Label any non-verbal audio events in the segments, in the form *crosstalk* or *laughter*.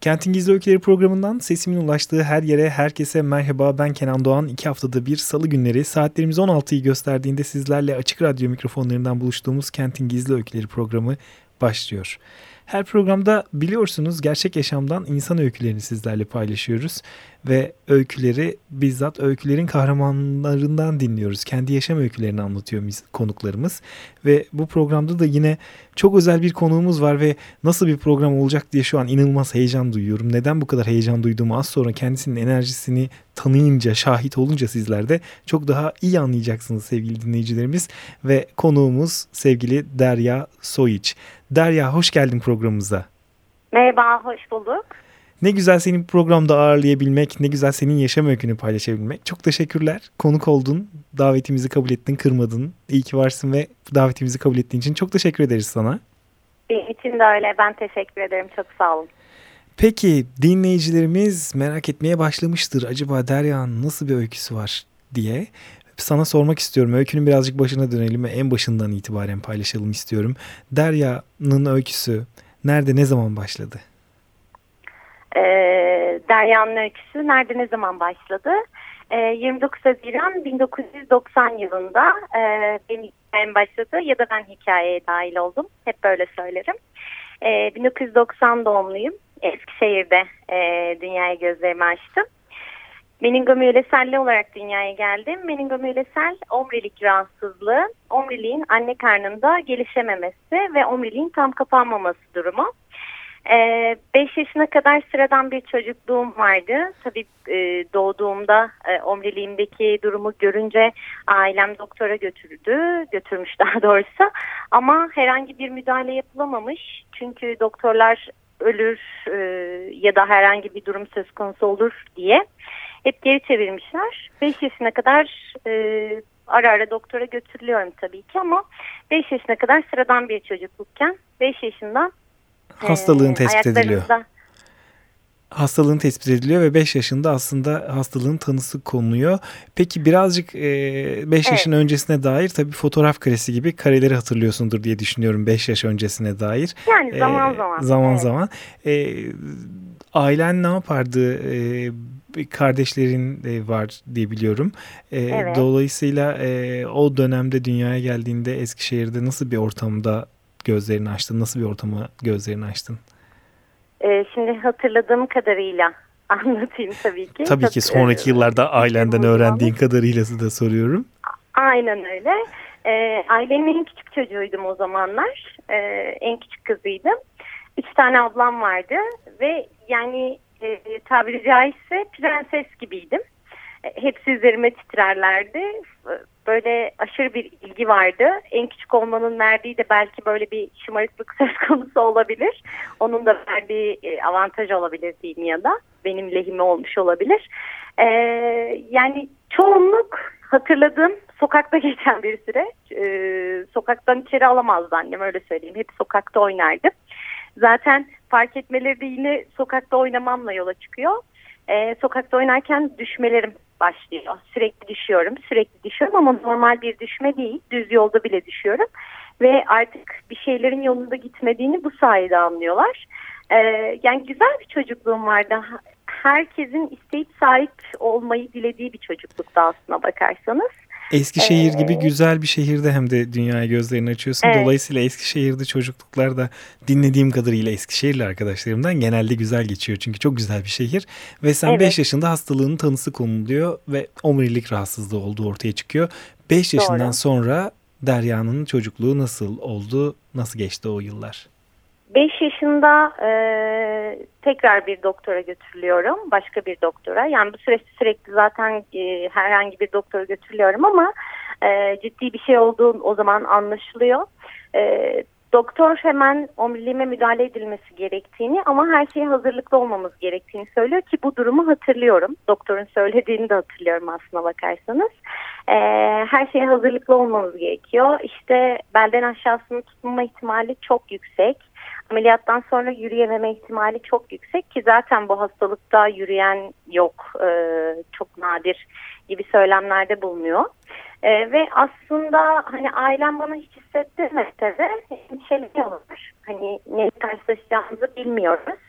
Kentin Gizli Öyküleri programından sesimin ulaştığı her yere herkese merhaba ben Kenan Doğan. İki haftada bir salı günleri saatlerimiz 16'yı gösterdiğinde sizlerle açık radyo mikrofonlarından buluştuğumuz Kentin Gizli Öyküleri programı başlıyor. Her programda biliyorsunuz gerçek yaşamdan insan öykülerini sizlerle paylaşıyoruz ve öyküleri bizzat öykülerin kahramanlarından dinliyoruz. Kendi yaşam öykülerini anlatıyor konuklarımız ve bu programda da yine çok özel bir konuğumuz var ve nasıl bir program olacak diye şu an inanılmaz heyecan duyuyorum. Neden bu kadar heyecan duyduğumu az sonra kendisinin enerjisini tanıyınca, şahit olunca sizler de çok daha iyi anlayacaksınız sevgili dinleyicilerimiz ve konuğumuz sevgili Derya Soyiç. Derya hoş geldin programımıza. Merhaba, hoş bulduk. Ne güzel senin programda ağırlayabilmek, ne güzel senin yaşam öykünü paylaşabilmek. Çok teşekkürler. Konuk oldun, davetimizi kabul ettin, kırmadın. İyi ki varsın ve davetimizi kabul ettiğin için çok teşekkür ederiz sana. Benim için de öyle. Ben teşekkür ederim. Çok sağ olun. Peki dinleyicilerimiz merak etmeye başlamıştır. Acaba Derya'nın nasıl bir öyküsü var diye. Sana sormak istiyorum. Öykünün birazcık başına dönelim ve en başından itibaren paylaşalım istiyorum. Derya'nın öyküsü nerede ne zaman başladı? e, Derya'nın öyküsü nerede ne zaman başladı? E, ee, 29 Haziran 1990 yılında e, benim hikayem başladı ya da ben hikayeye dahil oldum. Hep böyle söylerim. E, 1990 doğumluyum. Eskişehir'de e, dünyaya gözlerimi açtım. Meningomüyeleselli olarak dünyaya geldim. Meningomüyelesel omurilik rahatsızlığı, omuriliğin anne karnında gelişememesi ve omuriliğin tam kapanmaması durumu. 5 ee, yaşına kadar sıradan bir çocukluğum vardı. Tabii e, doğduğumda e, omriliğimdeki durumu görünce ailem doktora götürdü, götürmüş daha *laughs* doğrusu. Ama herhangi bir müdahale yapılamamış. Çünkü doktorlar ölür e, ya da herhangi bir durum söz konusu olur diye hep geri çevirmişler. 5 yaşına kadar e, ara ara doktora götürülüyorum tabii ki ama 5 yaşına kadar sıradan bir çocuklukken 5 yaşından hastalığın tespit ediliyor. Hastalığın tespit ediliyor ve 5 yaşında aslında hastalığın tanısı konuluyor. Peki birazcık 5 e, evet. yaşın öncesine dair tabii fotoğraf karesi gibi kareleri hatırlıyorsundur diye düşünüyorum 5 yaş öncesine dair. Yani zaman ee, zaman. Zaman evet. zaman. Ee, ailen ne yapardı? Ee, kardeşlerin e, var diye biliyorum. E, evet. Dolayısıyla e, o dönemde dünyaya geldiğinde Eskişehir'de nasıl bir ortamda gözlerini açtın? Nasıl bir ortama gözlerini açtın? Şimdi hatırladığım kadarıyla *laughs* anlatayım tabii ki. Tabii Çok, ki sonraki e, yıllarda ailenden öğrendiğin kadarıyla da soruyorum. Aynen öyle. E, ailemin en küçük çocuğuydum o zamanlar. E, en küçük kızıydım. Üç tane ablam vardı ve yani e, tabiri caizse prenses gibiydim. E, hepsi üzerime titrerlerdi böyle aşırı bir ilgi vardı. En küçük olmanın verdiği de belki böyle bir şımarıklık *laughs* söz konusu olabilir. Onun da verdiği e, avantaj olabilir diyeyim ya da benim lehime olmuş olabilir. Ee, yani çoğunluk hatırladığım sokakta *laughs* geçen bir süre. Ee, sokaktan içeri alamazdı annem öyle söyleyeyim. Hep sokakta oynardım. Zaten fark etmeleri de yine sokakta oynamamla yola çıkıyor. Ee, sokakta oynarken düşmelerim başlıyor. Sürekli düşüyorum, sürekli düşüyorum ama normal bir düşme değil. Düz yolda bile düşüyorum. Ve artık bir şeylerin yolunda gitmediğini bu sayede anlıyorlar. Ee, yani güzel bir çocukluğum vardı. Herkesin isteyip sahip olmayı dilediği bir çocuklukta aslına bakarsanız. Eskişehir gibi güzel bir şehirde hem de dünyaya gözlerini açıyorsun. Evet. Dolayısıyla Eskişehir'de çocukluklar da dinlediğim kadarıyla Eskişehirli arkadaşlarımdan genelde güzel geçiyor. Çünkü çok güzel bir şehir. Ve sen 5 evet. yaşında hastalığın tanısı konuluyor ve omurilik rahatsızlığı olduğu ortaya çıkıyor. 5 yaşından sonra Derya'nın çocukluğu nasıl oldu? Nasıl geçti o yıllar? 5 yaşında e, tekrar bir doktora götürülüyorum. Başka bir doktora. Yani bu süreçte sürekli zaten e, herhangi bir doktora götürülüyorum ama e, ciddi bir şey olduğu o zaman anlaşılıyor. E, doktor hemen omuriliğime müdahale edilmesi gerektiğini ama her şeye hazırlıklı olmamız gerektiğini söylüyor ki bu durumu hatırlıyorum. Doktorun söylediğini de hatırlıyorum aslına bakarsanız. Ee, her şeye hazırlıklı olmamız gerekiyor. İşte belden aşağısını tutma ihtimali çok yüksek. Ameliyattan sonra yürüyememe ihtimali çok yüksek ki zaten bu hastalıkta yürüyen yok. Ee, çok nadir gibi söylemlerde bulunuyor. E, ve aslında hani ailem bana hiç hissettirmese de endişeleniyorlar. Hani ne karşılaşacağımızı bilmiyoruz.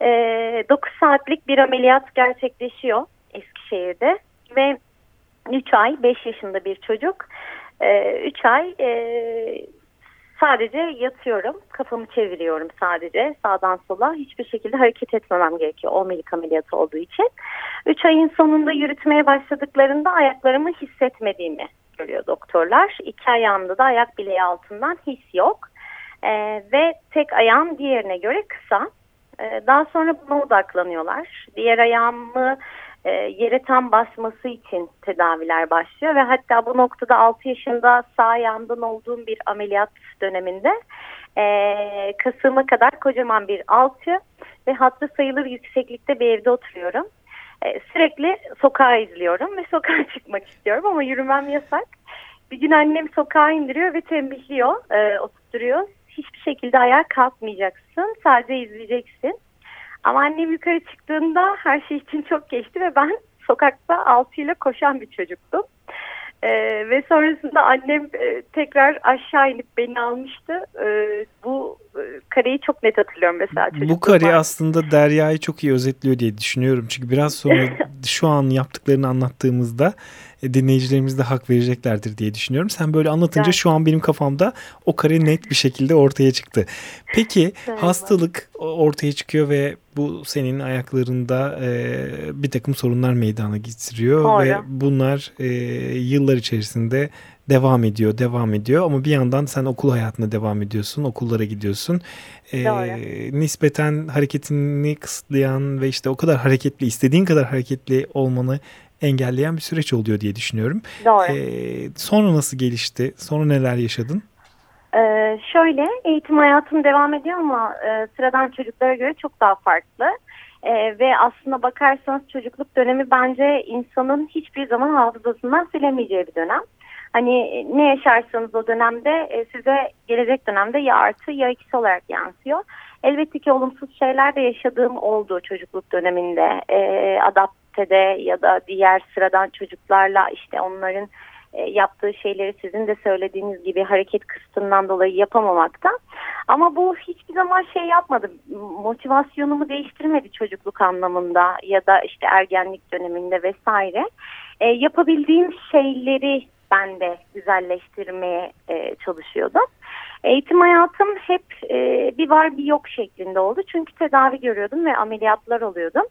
E, ee, 9 saatlik bir ameliyat gerçekleşiyor Eskişehir'de ve 3 ay 5 yaşında bir çocuk 3 e, ay e, Sadece yatıyorum, kafamı çeviriyorum sadece sağdan sola. Hiçbir şekilde hareket etmemem gerekiyor omurilik ameliyatı olduğu için. Üç ayın sonunda yürütmeye başladıklarında ayaklarımı hissetmediğimi görüyor doktorlar. İki ayağımda da ayak bileği altından his yok. Ee, ve tek ayağım diğerine göre kısa. Ee, daha sonra buna odaklanıyorlar. Diğer ayağımı e, yere tam basması için tedaviler başlıyor ve hatta bu noktada 6 yaşında sağ ayağımdan olduğum bir ameliyat döneminde e, kasığıma kadar kocaman bir alçı ve hatta sayılır yükseklikte bir evde oturuyorum. E, sürekli sokağa izliyorum ve *laughs* sokağa çıkmak istiyorum ama yürümem yasak. Bir gün annem sokağa indiriyor ve tembihliyor, e, oturtuyor. Hiçbir şekilde ayağa kalkmayacaksın, sadece izleyeceksin. Ama annem yukarı çıktığında her şey için çok geçti ve ben *laughs* sokakta altıyla koşan bir çocuktum. Ee, ve sonrasında annem e, tekrar aşağı inip beni almıştı. Ee, bu e, kareyi çok net hatırlıyorum mesela. Bu kare aslında Derya'yı çok iyi özetliyor diye düşünüyorum. Çünkü biraz sonra *laughs* şu an yaptıklarını anlattığımızda e, dinleyicilerimiz de hak vereceklerdir diye düşünüyorum. Sen böyle anlatınca evet. şu an benim kafamda o kare net bir şekilde ortaya çıktı. Peki *laughs* evet. hastalık ortaya çıkıyor ve bu senin ayaklarında e, bir takım sorunlar meydana getiriyor Doğru. ve bunlar e, yıllar içerisinde devam ediyor, devam ediyor ama bir yandan sen okul hayatına devam ediyorsun, okullara gidiyorsun. Ee, nispeten hareketini kısıtlayan ve işte o kadar hareketli, istediğin kadar hareketli olmanı engelleyen bir süreç oluyor diye düşünüyorum. Doğru. Ee, sonra nasıl gelişti? Sonra neler yaşadın? Ee, şöyle eğitim hayatım devam ediyor ama e, sıradan çocuklara göre çok daha farklı. Ee, ve aslında bakarsanız çocukluk dönemi bence insanın hiçbir zaman hafızasından silemeyeceği bir dönem. Hani ne yaşarsanız o dönemde e, size gelecek dönemde ya artı ya eksi olarak yansıyor. Elbette ki olumsuz şeyler de yaşadığım oldu çocukluk döneminde. E, adapt üniversitede ya da diğer sıradan çocuklarla işte onların e, yaptığı şeyleri sizin de söylediğiniz gibi hareket kısıtından dolayı yapamamakta. Ama bu hiçbir zaman şey yapmadı. Motivasyonumu değiştirmedi çocukluk anlamında ya da işte ergenlik döneminde vesaire. E, yapabildiğim şeyleri ben de güzelleştirmeye e, çalışıyordum. Eğitim hayatım hep e, bir var bir yok şeklinde oldu. Çünkü tedavi görüyordum ve ameliyatlar oluyordum.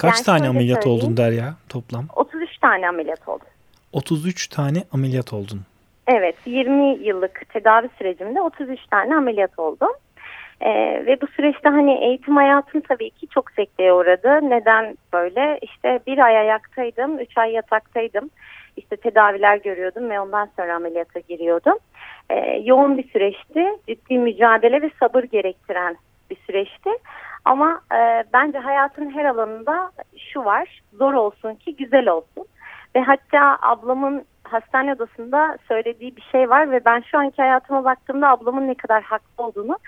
Kaç yani tane ameliyat oldun Derya toplam? 33 tane ameliyat oldum. 33 tane ameliyat oldun. Evet 20 yıllık tedavi sürecimde 33 tane ameliyat oldum. Ee, ve bu süreçte hani eğitim hayatım tabii ki çok sekteye uğradı. Neden böyle? İşte bir ay ayaktaydım, üç ay yataktaydım. İşte tedaviler görüyordum ve ondan sonra ameliyata giriyordum. Ee, yoğun bir süreçti. Ciddi mücadele ve sabır gerektiren bir süreçti. Ama e, bence hayatın her alanında şu var. Zor olsun ki güzel olsun. Ve hatta ablamın hastane odasında söylediği bir şey var ve ben şu anki hayatıma baktığımda ablamın ne kadar haklı olduğunu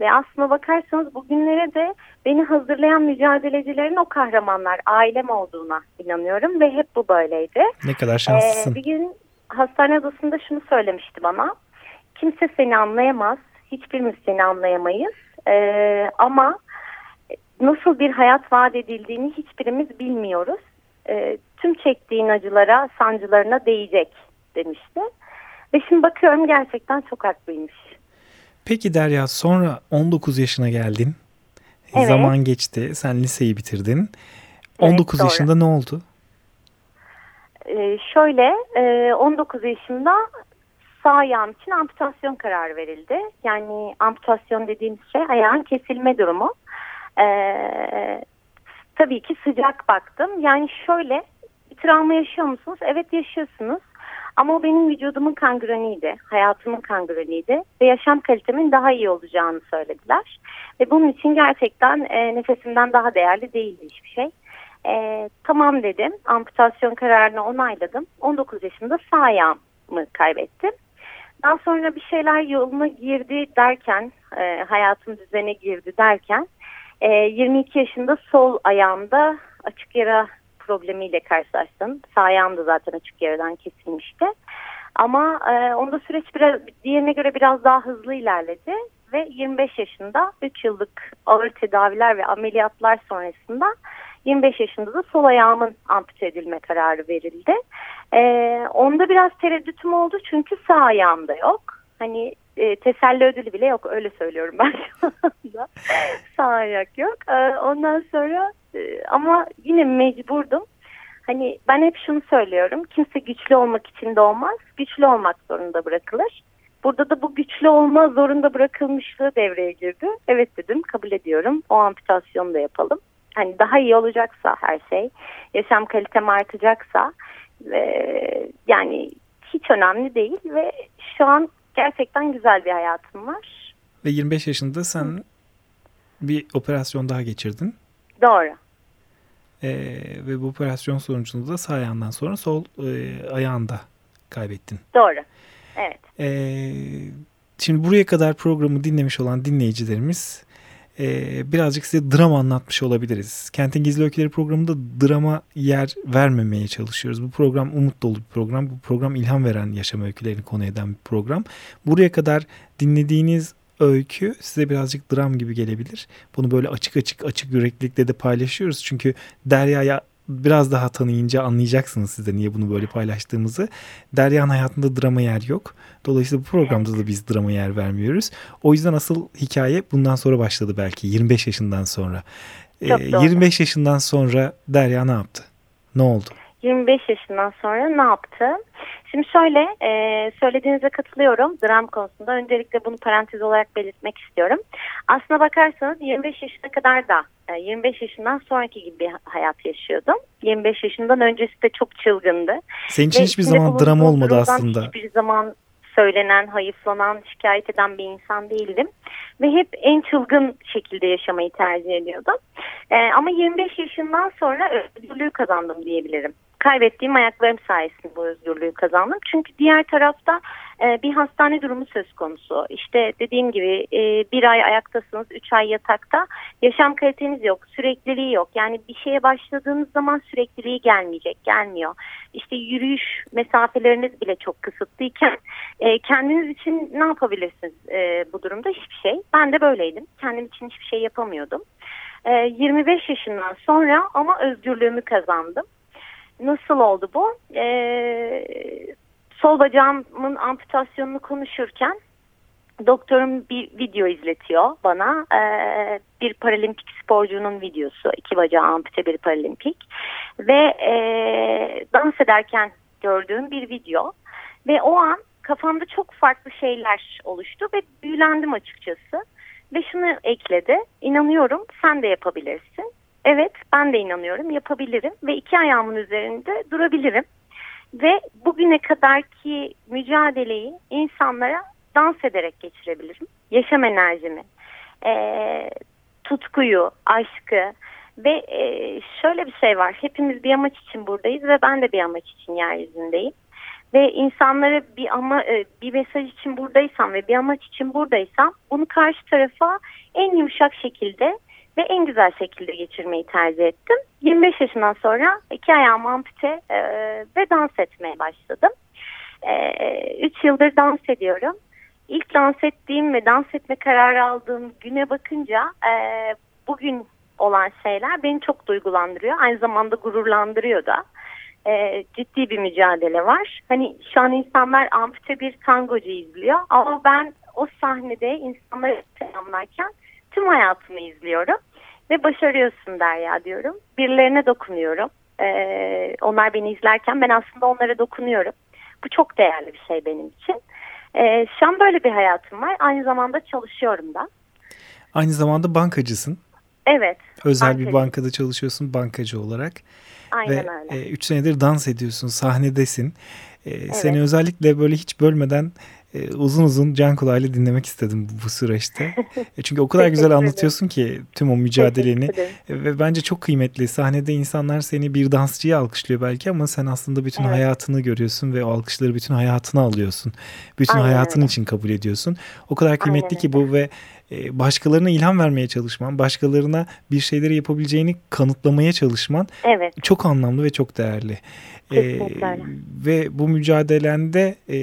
ve aslına bakarsanız bugünlere de beni hazırlayan mücadelecilerin o kahramanlar, ailem olduğuna inanıyorum ve hep bu böyleydi. Ne kadar şanslısın. Ee, bir gün hastane odasında şunu söylemişti bana. Kimse seni anlayamaz, hiçbirimiz seni anlayamayız ee, ama nasıl bir hayat vaat edildiğini hiçbirimiz bilmiyoruz. E, tüm çektiğin acılara, sancılarına değecek demişti. Ve şimdi bakıyorum gerçekten çok haklıymış. Peki Derya sonra 19 yaşına geldin. Evet. Zaman geçti. Sen liseyi bitirdin. 19 evet, yaşında ne oldu? Ee, şöyle 19 yaşında sağ ayağım için amputasyon kararı verildi. Yani amputasyon dediğimiz şey ayağın kesilme durumu. Ee, tabii ki sıcak baktım. Yani şöyle bir travma yaşıyor musunuz? Evet yaşıyorsunuz. Ama o benim vücudumun kangreniydi, hayatımın kangreniydi ve yaşam kalitemin daha iyi olacağını söylediler. Ve bunun için gerçekten e, nefesimden daha değerli değildi hiçbir şey. E, tamam dedim, amputasyon kararını onayladım. 19 yaşında sağ ayağımı kaybettim. Daha sonra bir şeyler yoluna girdi derken, e, hayatım düzene girdi derken, e, 22 yaşında sol ayağımda açık yara problemiyle karşılaştım. Sağ ayağım da zaten açık yaradan kesilmişti. Ama e, onda süreç biraz diğerine göre biraz daha hızlı ilerledi ve 25 yaşında 3 yıllık ağır tedaviler ve ameliyatlar sonrasında 25 yaşında da sol ayağımın ampute edilme kararı verildi. Ee, onda biraz tereddütüm oldu çünkü sağ ayağımda yok. Hani e, teselli ödülü bile yok öyle söylüyorum ben şu anda. *laughs* sağ ayak yok. Ee, ondan sonra e, ama yine mecburdum. Hani ben hep şunu söylüyorum. Kimse güçlü olmak için doğmaz. Güçlü olmak zorunda bırakılır. Burada da bu güçlü olma zorunda bırakılmışlığı devreye girdi. Evet dedim kabul ediyorum. O amputasyonu da yapalım. Hani daha iyi olacaksa her şey, yaşam kalitem artacaksa e, yani hiç önemli değil ve şu an gerçekten güzel bir hayatım var. Ve 25 yaşında sen Hı. bir operasyon daha geçirdin. Doğru. Ee, ve bu operasyon sonucunda da sağ ayağından sonra sol e, ayağında kaybettin. Doğru. Evet. Ee, şimdi buraya kadar programı dinlemiş olan dinleyicilerimiz e, birazcık size drama anlatmış olabiliriz. Kentin Gizli Öyküleri programında drama yer vermemeye çalışıyoruz. Bu program umut dolu bir program. Bu program ilham veren yaşam öykülerini konu eden bir program. Buraya kadar dinlediğiniz öykü size birazcık dram gibi gelebilir. Bunu böyle açık açık açık yüreklilikle de paylaşıyoruz. Çünkü Derya'ya biraz daha tanıyınca anlayacaksınız siz de niye bunu böyle paylaştığımızı. Derya'nın hayatında drama yer yok. Dolayısıyla bu programda da biz drama yer vermiyoruz. O yüzden asıl hikaye bundan sonra başladı belki 25 yaşından sonra. Ee, 25 yaşından sonra Derya ne yaptı? Ne oldu? 25 yaşından sonra ne yaptı? Şimdi şöyle e, söylediğinize katılıyorum dram konusunda. Öncelikle bunu parantez olarak belirtmek istiyorum. Aslına bakarsanız 25 yaşına kadar da 25 yaşından sonraki gibi bir hayat yaşıyordum. 25 yaşından öncesi de çok çılgındı. Senin için Ve hiçbir zaman dram olmadı aslında. Hiçbir zaman söylenen, hayıflanan, şikayet eden bir insan değildim. Ve hep en çılgın şekilde yaşamayı tercih ediyordum. Ee, ama 25 yaşından sonra özgürlüğü kazandım diyebilirim kaybettiğim ayaklarım sayesinde bu özgürlüğü kazandım. Çünkü diğer tarafta e, bir hastane durumu söz konusu. İşte dediğim gibi e, bir ay ayaktasınız, üç ay yatakta. Yaşam kaliteniz yok, sürekliliği yok. Yani bir şeye başladığınız zaman sürekliliği gelmeyecek, gelmiyor. İşte yürüyüş mesafeleriniz bile çok kısıtlıyken e, kendiniz için ne yapabilirsiniz e, bu durumda? Hiçbir şey. Ben de böyleydim. Kendim için hiçbir şey yapamıyordum. 25 yaşından sonra ama özgürlüğümü kazandım. Nasıl oldu bu? Ee, sol bacağımın amputasyonunu konuşurken doktorum bir video izletiyor bana. Ee, bir paralimpik sporcunun videosu. iki bacağı ampute bir paralimpik. Ve e, dans ederken gördüğüm bir video. Ve o an kafamda çok farklı şeyler oluştu ve büyülendim açıkçası. Ve şunu ekledi. İnanıyorum sen de yapabilirsin. Evet ben de inanıyorum yapabilirim ve iki ayağımın üzerinde durabilirim. Ve bugüne kadarki mücadeleyi insanlara dans ederek geçirebilirim. Yaşam enerjimi, e, tutkuyu, aşkı ve e, şöyle bir şey var. Hepimiz bir amaç için buradayız ve ben de bir amaç için yeryüzündeyim. Ve insanlara bir ama bir mesaj için buradaysam ve bir amaç için buradaysam bunu karşı tarafa en yumuşak şekilde ve en güzel şekilde geçirmeyi tercih ettim. 25 yaşından sonra iki ayağım ampute e, ve dans etmeye başladım. 3 e, yıldır dans ediyorum. İlk dans ettiğim ve dans etme kararı aldığım güne bakınca e, bugün olan şeyler beni çok duygulandırıyor. Aynı zamanda gururlandırıyor da. E, ciddi bir mücadele var. Hani şu an insanlar ampute bir tangocu izliyor ama ben o sahnede insanları selamlarken tüm hayatımı izliyorum ve başarıyorsun Derya diyorum. Birilerine dokunuyorum. Ee, onlar beni izlerken ben aslında onlara dokunuyorum. Bu çok değerli bir şey benim için. Ee, şu an böyle bir hayatım var. Aynı zamanda çalışıyorum da. Aynı zamanda bankacısın. Evet. Özel bankacı. bir bankada çalışıyorsun bankacı olarak. Aynen Ve, öyle. 3 e, senedir dans ediyorsun, sahnedesin. E, evet. Seni özellikle böyle hiç bölmeden e, uzun uzun can kulağıyla dinlemek istedim bu, bu süreçte. *laughs* E, çünkü o kadar güzel anlatıyorsun ki tüm o mücadeleni e, ve bence çok kıymetli. Sahnede insanlar seni bir dansçıya alkışlıyor belki ama sen aslında bütün evet. hayatını görüyorsun ve o alkışları bütün hayatına alıyorsun. Bütün Aynen hayatın öyle. için kabul ediyorsun. O kadar kıymetli Aynen ki bu ve başkalarına ilham vermeye çalışman, başkalarına bir şeyleri yapabileceğini kanıtlamaya çalışman evet. çok anlamlı ve çok değerli. Ee, ve bu mücadelende e,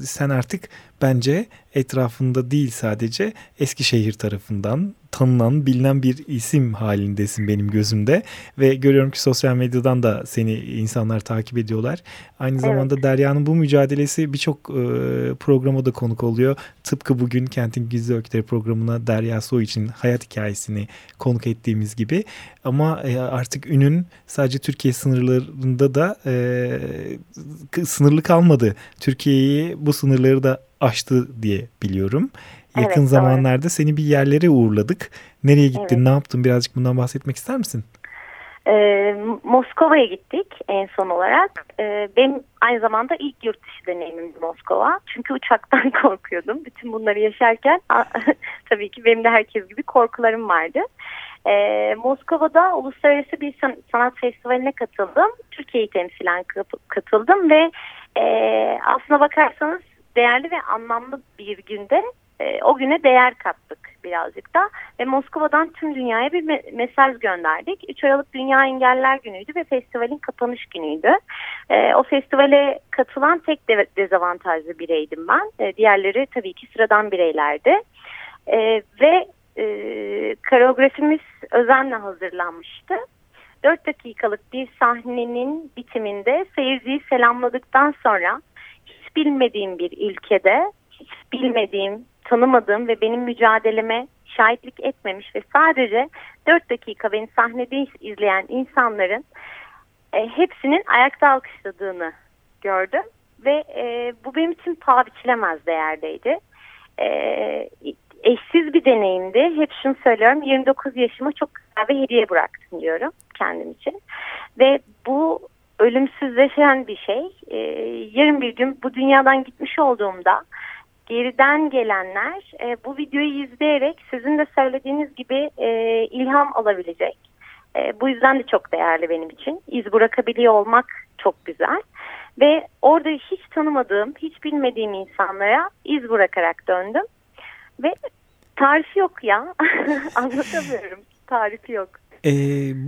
sen artık bence etrafında değil sadece Eskişehir tarafından tanınan, bilinen bir isim halindesin benim gözümde. Ve görüyorum ki sosyal medyadan da seni insanlar takip ediyorlar. Aynı evet. zamanda Derya'nın bu mücadelesi birçok e, programa da konuk oluyor. Tıpkı bugün Kentin Gizli Öyküleri programına Derya Soy için hayat hikayesini konuk ettiğimiz gibi. Ama e, artık ünün sadece Türkiye sınırlarında da e, sınırlı kalmadı. Türkiye'yi bu sınırları da aştı diye biliyorum. Yakın evet, zamanlarda doğru. seni bir yerlere uğurladık. Nereye gittin, evet. ne yaptın birazcık bundan bahsetmek ister misin? Ee, Moskova'ya gittik en son olarak. Ee, benim aynı zamanda ilk yurt dışı deneyimim Moskova. Çünkü uçaktan *laughs* korkuyordum. Bütün bunları yaşarken *laughs* tabii ki benim de herkes gibi korkularım vardı. Ee, Moskova'da uluslararası bir sanat festivaline katıldım. Türkiye'yi temsilen katıldım ve e, aslına bakarsanız değerli ve anlamlı bir günde e, o güne değer kattık birazcık da ve Moskova'dan tüm dünyaya bir me mesaj gönderdik. 3 Aralık Dünya Engeller Günü'ydü ve festivalin kapanış günüydü. E, o festivale katılan tek de dezavantajlı bireydim ben. E, diğerleri tabii ki sıradan bireylerdi. E, ve e, koreografimiz özenle hazırlanmıştı. 4 dakikalık bir sahnenin bitiminde seyirciyi selamladıktan sonra bilmediğim bir ülkede, hiç bilmediğim, tanımadığım ve benim mücadeleme şahitlik etmemiş ve sadece 4 dakika beni sahnede izleyen insanların e, hepsinin ayakta alkışladığını gördüm. Ve e, bu benim için paha biçilemez değerdeydi. E, eşsiz bir deneyimdi. Hep şunu söylüyorum 29 yaşıma çok güzel bir hediye bıraktım diyorum kendim için. Ve bu ölümsüzleşen bir şey. Ee, yarın bir gün bu dünyadan gitmiş olduğumda geriden gelenler e, bu videoyu izleyerek sizin de söylediğiniz gibi e, ilham alabilecek. E, bu yüzden de çok değerli benim için. İz bırakabiliyor olmak çok güzel. Ve orada hiç tanımadığım, hiç bilmediğim insanlara iz bırakarak döndüm. Ve tarifi yok ya. *laughs* Anlatamıyorum. Tarifi yok. E,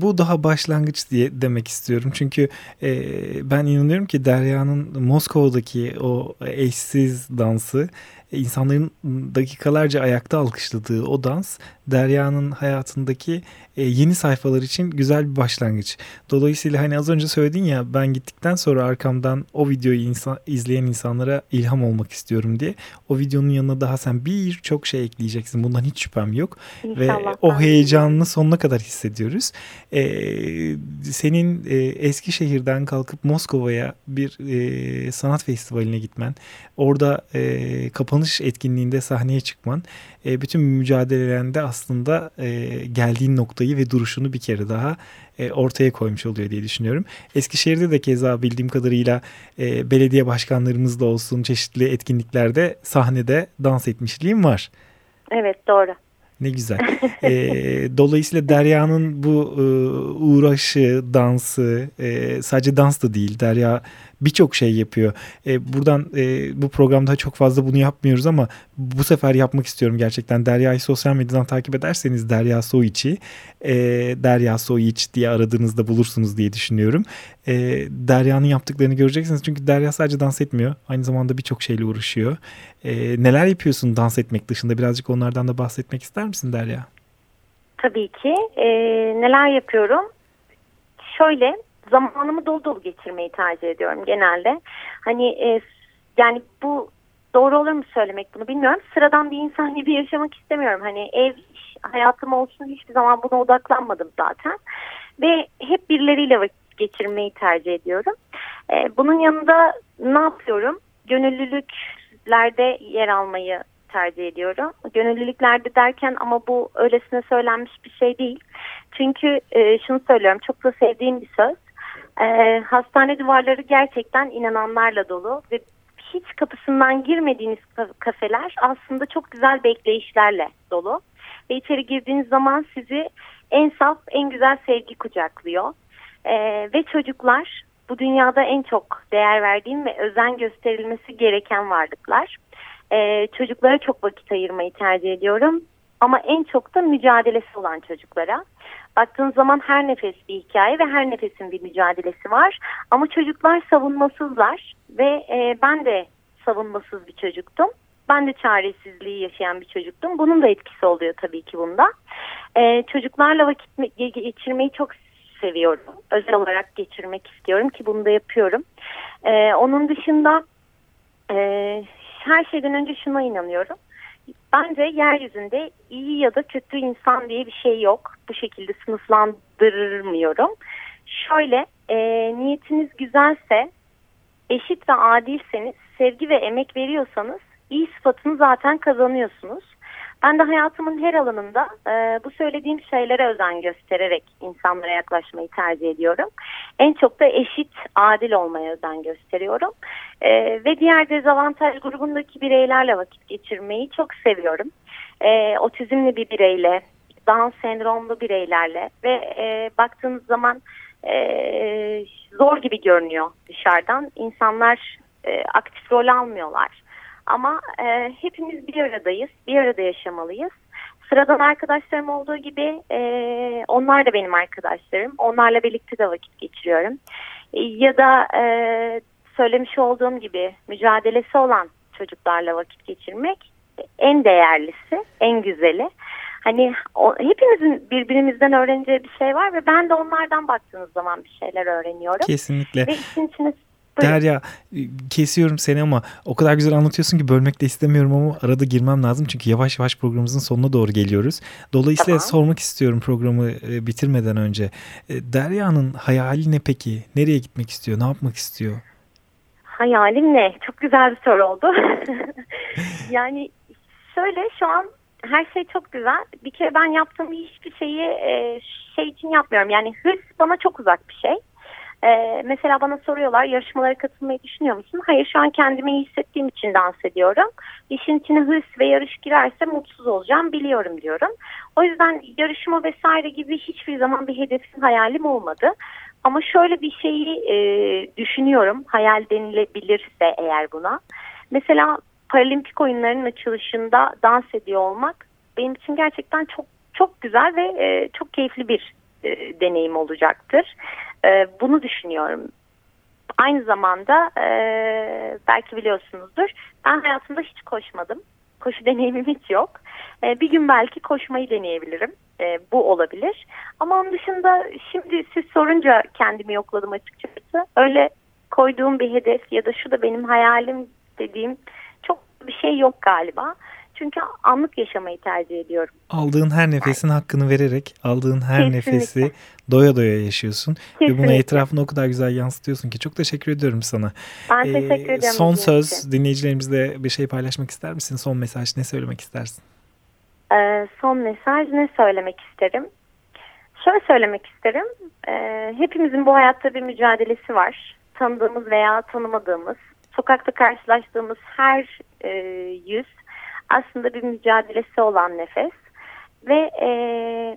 bu daha başlangıç diye demek istiyorum. Çünkü e, ben inanıyorum ki Derya'nın Moskova'daki o eşsiz dansı insanların dakikalarca ayakta alkışladığı o dans Derya'nın hayatındaki e, yeni sayfalar için güzel bir başlangıç. Dolayısıyla hani az önce söyledin ya ben gittikten sonra arkamdan o videoyu insan, izleyen insanlara ilham olmak istiyorum diye. O videonun yanına daha sen birçok şey ekleyeceksin. Bundan hiç şüphem yok. İnşallah. Ve o heyecanını sonuna kadar hissediyoruz. Ee, senin e, Eskişehir'den kalkıp Moskova'ya bir e, sanat festivaline gitmen, orada e, kapanış etkinliğinde sahneye çıkman, e, bütün mücadelelerinde aslında e, geldiğin noktayı ve duruşunu bir kere daha e, ortaya koymuş oluyor diye düşünüyorum. Eskişehir'de de keza bildiğim kadarıyla e, belediye başkanlarımız da olsun çeşitli etkinliklerde sahnede dans etmişliğim var. Evet doğru. Ne güzel. *laughs* e, dolayısıyla Derya'nın bu e, uğraşı, dansı e, sadece dans da değil. Derya birçok şey yapıyor. E, buradan e, bu programda çok fazla bunu yapmıyoruz ama bu sefer yapmak istiyorum gerçekten. Derya'yı sosyal medyadan takip ederseniz Derya Soyiç'i e, Derya Soyiç diye aradığınızda bulursunuz diye düşünüyorum. E, Derya'nın yaptıklarını göreceksiniz. Çünkü Derya sadece dans etmiyor. Aynı zamanda birçok şeyle uğraşıyor. E, neler yapıyorsun dans etmek dışında? Birazcık onlardan da bahsetmek ister misin Derya? Tabii ki. E, neler yapıyorum? Şöyle zamanımı dolu dolu geçirmeyi tercih ediyorum genelde. Hani e, yani bu doğru olur mu söylemek bunu bilmiyorum. Sıradan bir insan gibi yaşamak istemiyorum. Hani ev hayatım olsun hiçbir zaman buna odaklanmadım zaten. Ve hep birileriyle vakit geçirmeyi tercih ediyorum. E, bunun yanında ne yapıyorum? Gönüllülüklerde yer almayı tercih ediyorum. Gönüllülüklerde derken ama bu öylesine söylenmiş bir şey değil. Çünkü e, şunu söylüyorum çok da sevdiğim bir söz E, hastane duvarları gerçekten inananlarla dolu ve hiç kapısından girmediğiniz kafeler aslında çok güzel bekleyişlerle dolu. Ve içeri girdiğiniz zaman sizi en saf, en güzel sevgi kucaklıyor. Ee, ve çocuklar bu dünyada en çok değer verdiğim ve özen gösterilmesi gereken varlıklar. Ee, çocuklara çok vakit ayırmayı tercih ediyorum. Ama en çok da mücadelesi olan çocuklara. Baktığınız zaman her nefes bir hikaye ve her nefesin bir mücadelesi var. Ama çocuklar savunmasızlar ve e, ben de savunmasız bir çocuktum. Ben de çaresizliği yaşayan bir çocuktum. Bunun da etkisi oluyor tabii ki bunda. E, çocuklarla vakit geçirmeyi çok seviyorum. Özel olarak geçirmek istiyorum ki bunu da yapıyorum. E, onun dışında e, her şeyden önce şuna inanıyorum. Bence yeryüzünde iyi ya da kötü insan diye bir şey yok. Bu şekilde sınıflandırmıyorum. Şöyle e, niyetiniz güzelse, eşit ve adilseniz, sevgi ve emek veriyorsanız iyi sıfatını zaten kazanıyorsunuz. Ben de hayatımın her alanında e, bu söylediğim şeylere özen göstererek insanlara yaklaşmayı tercih ediyorum. En çok da eşit, adil olmaya özen gösteriyorum. E, ve diğer dezavantaj grubundaki bireylerle vakit geçirmeyi çok seviyorum. E, otizmli bir bireyle, Down sendromlu bireylerle ve e, baktığınız zaman e, zor gibi görünüyor dışarıdan. İnsanlar e, aktif rol almıyorlar. Ama e, hepimiz bir aradayız, bir arada yaşamalıyız. Sıradan arkadaşlarım olduğu gibi e, onlar da benim arkadaşlarım. Onlarla birlikte de vakit geçiriyorum. E, ya da e, söylemiş olduğum gibi mücadelesi olan çocuklarla vakit geçirmek en değerlisi, en güzeli. Hani o, hepimizin birbirimizden öğreneceği bir şey var ve ben de onlardan baktığınız zaman bir şeyler öğreniyorum. Kesinlikle. Ve işin içine Derya kesiyorum seni ama o kadar güzel anlatıyorsun ki bölmek de istemiyorum ama arada girmem lazım. Çünkü yavaş yavaş programımızın sonuna doğru geliyoruz. Dolayısıyla tamam. sormak istiyorum programı e, bitirmeden önce. E, Derya'nın hayali ne peki? Nereye gitmek istiyor? Ne yapmak istiyor? Hayalim ne? Çok güzel bir soru oldu. *laughs* yani şöyle şu an her şey çok güzel. Bir kere ben yaptığım hiçbir şeyi e, şey için yapmıyorum. Yani hırs bana çok uzak bir şey. Ee, mesela bana soruyorlar yarışmalara katılmayı düşünüyor musun? Hayır şu an kendimi iyi hissettiğim için dans ediyorum. İşin içine hırs ve yarış girerse mutsuz olacağım biliyorum diyorum. O yüzden yarışma vesaire gibi hiçbir zaman bir hedefim hayalim olmadı. Ama şöyle bir şeyi e, düşünüyorum hayal denilebilirse eğer buna. Mesela Paralimpik oyunlarının açılışında dans ediyor olmak benim için gerçekten çok çok güzel ve e, çok keyifli bir e, deneyim olacaktır. E, bunu düşünüyorum. Aynı zamanda e, belki biliyorsunuzdur ben hayatımda hiç koşmadım. Koşu *laughs* deneyimim hiç yok. Bir gün belki koşmayı deneyebilirim. Bu olabilir. Ama onun dışında şimdi siz sorunca kendimi yokladım açıkçası. Öyle koyduğum bir hedef ya da şu da benim hayalim dediğim çok bir şey yok galiba. Çünkü anlık yaşamayı tercih ediyorum. Aldığın her nefesin yani. hakkını vererek aldığın her Kesinlikle. nefesi doya doya yaşıyorsun. Kesinlikle. Ve bunu etrafına o kadar güzel yansıtıyorsun ki çok teşekkür ediyorum sana. Ben ee, teşekkür ederim. Son söz için. dinleyicilerimizle bir şey paylaşmak ister misin? Son mesaj ne söylemek istersin? Ee, son mesaj ne söylemek isterim? Şöyle söylemek isterim. Ee, hepimizin bu hayatta bir mücadelesi var. Tanıdığımız veya tanımadığımız, sokakta karşılaştığımız her e, yüz aslında bir mücadelesi olan nefes ve e,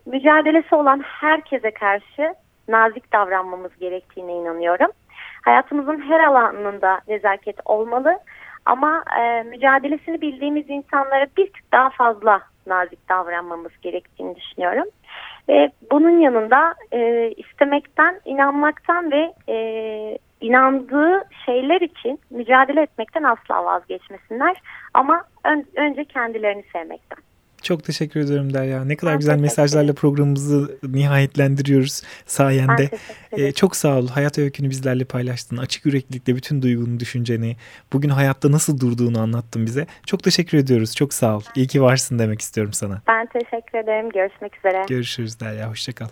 mücadelesi olan herkese karşı nazik davranmamız gerektiğine inanıyorum. Hayatımızın her alanında nezaket olmalı ama e, mücadelesini bildiğimiz insanlara bir tık daha fazla nazik davranmamız gerektiğini düşünüyorum. Ve bunun yanında e, istemekten, inanmaktan ve e, inandığı şeyler için mücadele etmekten asla vazgeçmesinler. Ama ön, önce kendilerini sevmekten. Çok teşekkür ederim Derya. Ne kadar ben güzel mesajlarla programımızı nihayetlendiriyoruz sayende. Ee, çok sağ ol. Hayat öykünü bizlerle paylaştın. Açık yüreklilikle bütün duygunu, düşünceni, bugün hayatta nasıl durduğunu anlattın bize. Çok teşekkür ediyoruz. Çok sağ ol. İyi ki varsın demek istiyorum sana. Ben teşekkür ederim. Görüşmek üzere. Görüşürüz Derya. Hoşçakal.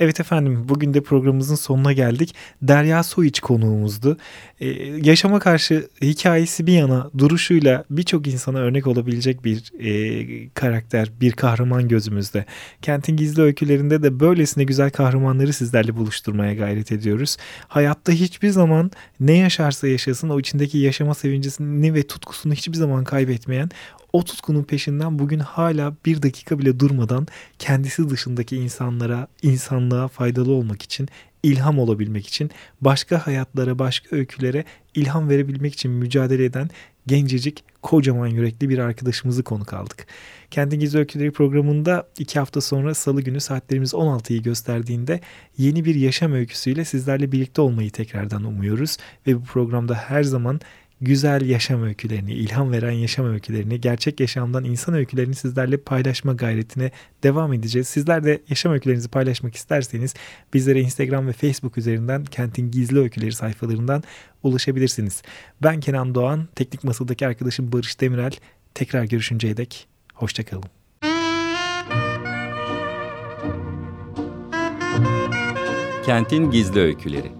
Evet efendim bugün de programımızın sonuna geldik. Derya Soyiç konuğumuzdu. Ee, yaşama karşı hikayesi bir yana duruşuyla birçok insana örnek olabilecek bir e, karakter, bir kahraman gözümüzde. Kentin gizli öykülerinde de böylesine güzel kahramanları sizlerle buluşturmaya gayret ediyoruz. Hayatta hiçbir zaman ne yaşarsa yaşasın o içindeki yaşama sevincini ve tutkusunu hiçbir zaman kaybetmeyen o tutkunun peşinden bugün hala bir dakika bile durmadan kendisi dışındaki insanlara, insanlığa faydalı olmak için, ilham olabilmek için, başka hayatlara, başka öykülere ilham verebilmek için mücadele eden gencecik, kocaman yürekli bir arkadaşımızı konuk aldık. Kendi Gizli Öyküleri programında iki hafta sonra salı günü saatlerimiz 16'yı gösterdiğinde yeni bir yaşam öyküsüyle sizlerle birlikte olmayı tekrardan umuyoruz. Ve bu programda her zaman güzel yaşam öykülerini, ilham veren yaşam öykülerini, gerçek yaşamdan insan öykülerini sizlerle paylaşma gayretine devam edeceğiz. Sizler de yaşam öykülerinizi paylaşmak isterseniz bizlere Instagram ve Facebook üzerinden Kentin Gizli Öyküleri sayfalarından ulaşabilirsiniz. Ben Kenan Doğan, teknik masadaki arkadaşım Barış Demirel. Tekrar görüşünceye dek hoşçakalın. Kentin Gizli Öyküleri